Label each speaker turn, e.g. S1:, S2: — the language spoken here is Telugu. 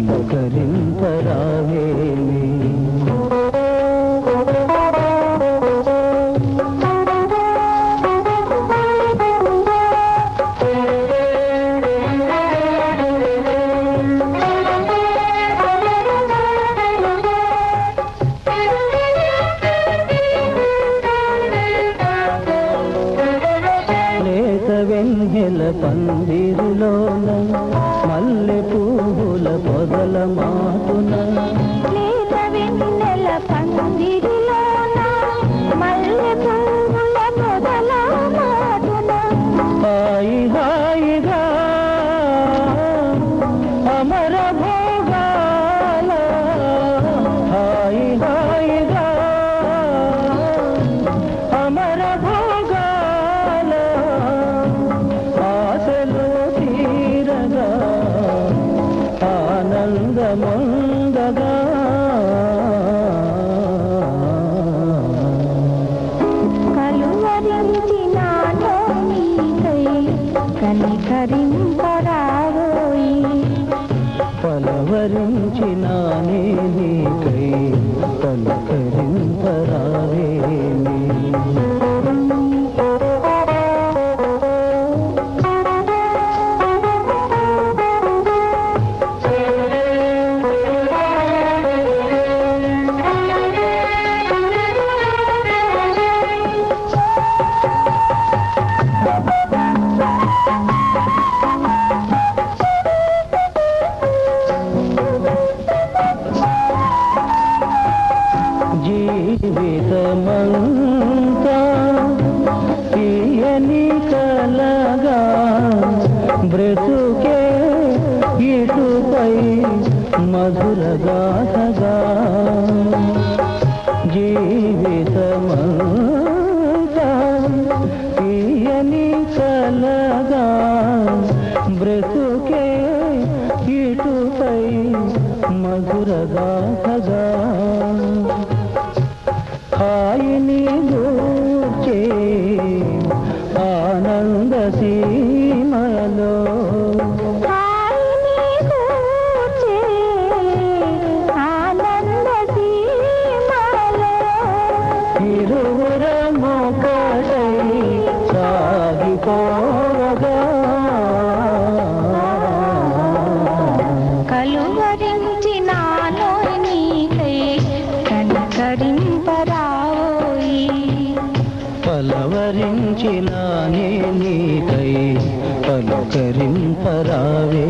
S1: పలుకరింపరావేమి పందిరులోన అందముందగా మధురగాథగా జీవితమంతా తీయని కలగా బ్రతుకే ఇటుపై మధురగాథగా హాయిని
S2: గో
S1: దూరము కాడై సాగిపోగా పలవరించినానే నీకై పలుకరింపరావే.